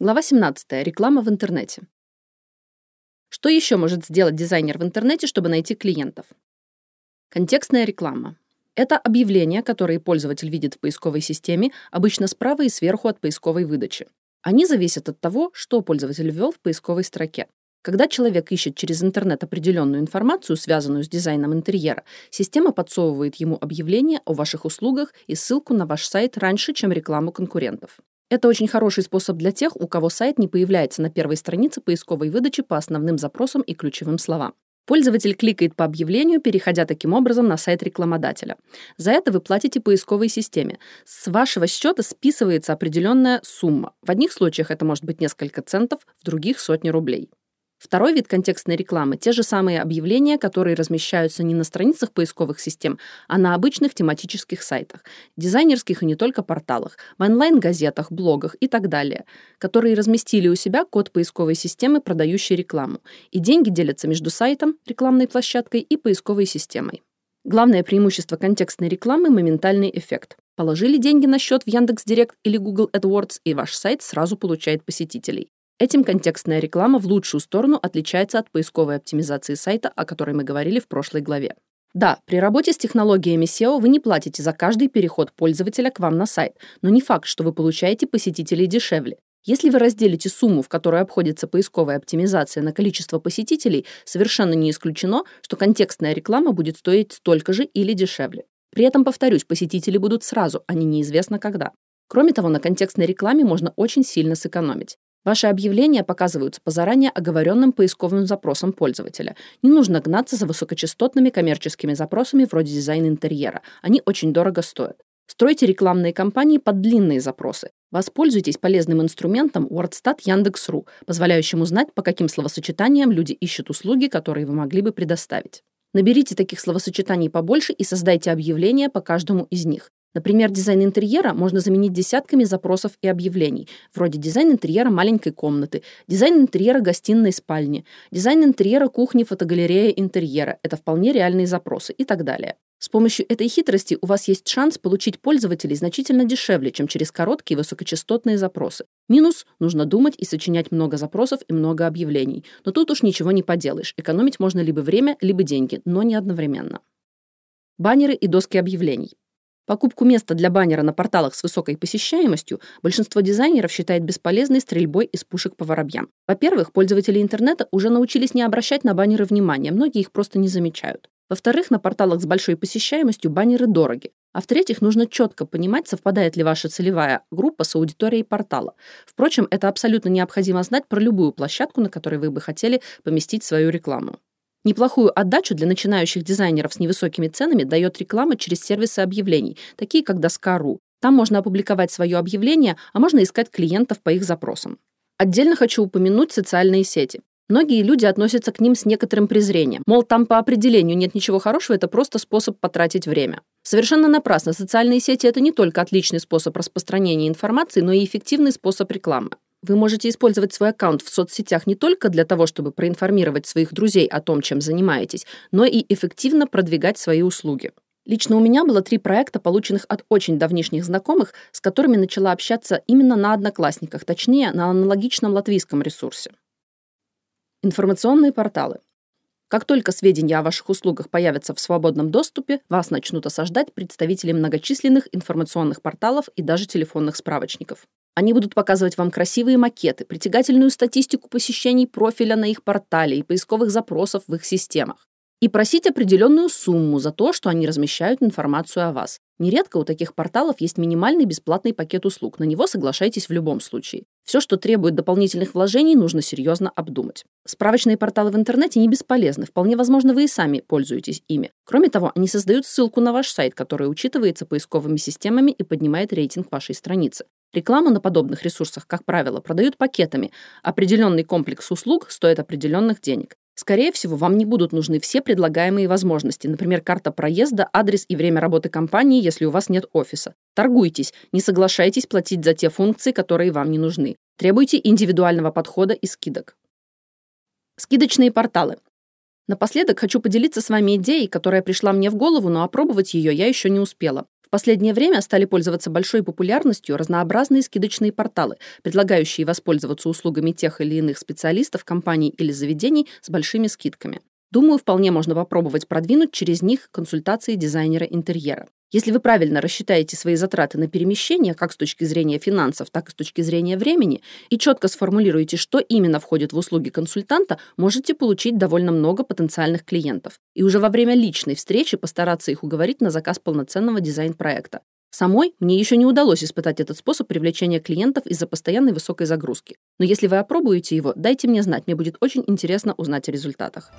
Глава 17. Реклама в интернете. Что еще может сделать дизайнер в интернете, чтобы найти клиентов? Контекстная реклама. Это объявления, которые пользователь видит в поисковой системе, обычно справа и сверху от поисковой выдачи. Они зависят от того, что пользователь ввел в поисковой строке. Когда человек ищет через интернет определенную информацию, связанную с дизайном интерьера, система подсовывает ему объявление о ваших услугах и ссылку на ваш сайт раньше, чем рекламу конкурентов. Это очень хороший способ для тех, у кого сайт не появляется на первой странице поисковой выдачи по основным запросам и ключевым словам. Пользователь кликает по объявлению, переходя таким образом на сайт рекламодателя. За это вы платите поисковой системе. С вашего счета списывается определенная сумма. В одних случаях это может быть несколько центов, в других сотни рублей. Второй вид контекстной рекламы – те же самые объявления, которые размещаются не на страницах поисковых систем, а на обычных тематических сайтах, дизайнерских и не только порталах, в онлайн-газетах, блогах и так далее, которые разместили у себя код поисковой системы, продающей рекламу, и деньги делятся между сайтом, рекламной площадкой и поисковой системой. Главное преимущество контекстной рекламы – моментальный эффект. Положили деньги на счет в Яндекс.Директ или Google AdWords, и ваш сайт сразу получает посетителей. Этим контекстная реклама в лучшую сторону отличается от поисковой оптимизации сайта, о которой мы говорили в прошлой главе. Да, при работе с технологиями SEO вы не платите за каждый переход пользователя к вам на сайт, но не факт, что вы получаете посетителей дешевле. Если вы разделите сумму, в которой обходится поисковая оптимизация на количество посетителей, совершенно не исключено, что контекстная реклама будет стоить столько же или дешевле. При этом, повторюсь, посетители будут сразу, а не неизвестно когда. Кроме того, на контекстной рекламе можно очень сильно сэкономить. Ваши объявления показываются по заранее оговоренным поисковым запросам пользователя. Не нужно гнаться за высокочастотными коммерческими запросами вроде дизайн интерьера. Они очень дорого стоят. Стройте рекламные кампании под длинные запросы. Воспользуйтесь полезным инструментом WordStat Яндекс.ру, позволяющим узнать, по каким словосочетаниям люди ищут услуги, которые вы могли бы предоставить. Наберите таких словосочетаний побольше и создайте объявления по каждому из них. Например, дизайн интерьера можно заменить десятками запросов и объявлений, вроде дизайн интерьера маленькой комнаты, дизайн интерьера гостиной спальни, дизайн интерьера кухни, фотогалерея интерьера. Это вполне реальные запросы и так далее. С помощью этой хитрости у вас есть шанс получить пользователей значительно дешевле, чем через короткие высокочастотные запросы. Минус – нужно думать и сочинять много запросов и много объявлений. Но тут уж ничего не поделаешь. Экономить можно либо время, либо деньги, но не одновременно. Баннеры и доски объявлений. Покупку места для баннера на порталах с высокой посещаемостью большинство дизайнеров считает бесполезной стрельбой из пушек по воробьям. Во-первых, пользователи интернета уже научились не обращать на баннеры внимания, многие их просто не замечают. Во-вторых, на порталах с большой посещаемостью баннеры дороги. А в-третьих, нужно четко понимать, совпадает ли ваша целевая группа с аудиторией портала. Впрочем, это абсолютно необходимо знать про любую площадку, на которой вы бы хотели поместить свою рекламу. Неплохую отдачу для начинающих дизайнеров с невысокими ценами дает реклама через сервисы объявлений, такие как Доска.ру. Там можно опубликовать свое объявление, а можно искать клиентов по их запросам. Отдельно хочу упомянуть социальные сети. Многие люди относятся к ним с некоторым презрением. Мол, там по определению нет ничего хорошего, это просто способ потратить время. Совершенно напрасно. Социальные сети – это не только отличный способ распространения информации, но и эффективный способ рекламы. Вы можете использовать свой аккаунт в соцсетях не только для того, чтобы проинформировать своих друзей о том, чем занимаетесь, но и эффективно продвигать свои услуги. Лично у меня было три проекта, полученных от очень давнишних знакомых, с которыми начала общаться именно на Одноклассниках, точнее, на аналогичном латвийском ресурсе. Информационные порталы. Как только сведения о ваших услугах появятся в свободном доступе, вас начнут осаждать представители многочисленных информационных порталов и даже телефонных справочников. Они будут показывать вам красивые макеты, притягательную статистику посещений профиля на их портале и поисковых запросов в их системах. И просить определенную сумму за то, что они размещают информацию о вас. Нередко у таких порталов есть минимальный бесплатный пакет услуг. На него соглашайтесь в любом случае. Все, что требует дополнительных вложений, нужно серьезно обдумать. Справочные порталы в интернете не бесполезны. Вполне возможно, вы и сами пользуетесь ими. Кроме того, они создают ссылку на ваш сайт, который учитывается поисковыми системами и поднимает рейтинг вашей страницы. Рекламу на подобных ресурсах, как правило, продают пакетами. Определенный комплекс услуг стоит определенных денег. Скорее всего, вам не будут нужны все предлагаемые возможности, например, карта проезда, адрес и время работы компании, если у вас нет офиса. Торгуйтесь, не соглашайтесь платить за те функции, которые вам не нужны. Требуйте индивидуального подхода и скидок. Скидочные порталы. Напоследок хочу поделиться с вами идеей, которая пришла мне в голову, но опробовать ее я еще не успела. В последнее время стали пользоваться большой популярностью разнообразные скидочные порталы, предлагающие воспользоваться услугами тех или иных специалистов, компаний или заведений с большими скидками. Думаю, вполне можно попробовать продвинуть через них консультации дизайнера интерьера. Если вы правильно рассчитаете свои затраты на перемещение, как с точки зрения финансов, так и с точки зрения времени, и четко сформулируете, что именно входит в услуги консультанта, можете получить довольно много потенциальных клиентов. И уже во время личной встречи постараться их уговорить на заказ полноценного дизайн-проекта. Самой мне еще не удалось испытать этот способ привлечения клиентов из-за постоянной высокой загрузки. Но если вы опробуете его, дайте мне знать, мне будет очень интересно узнать о результатах.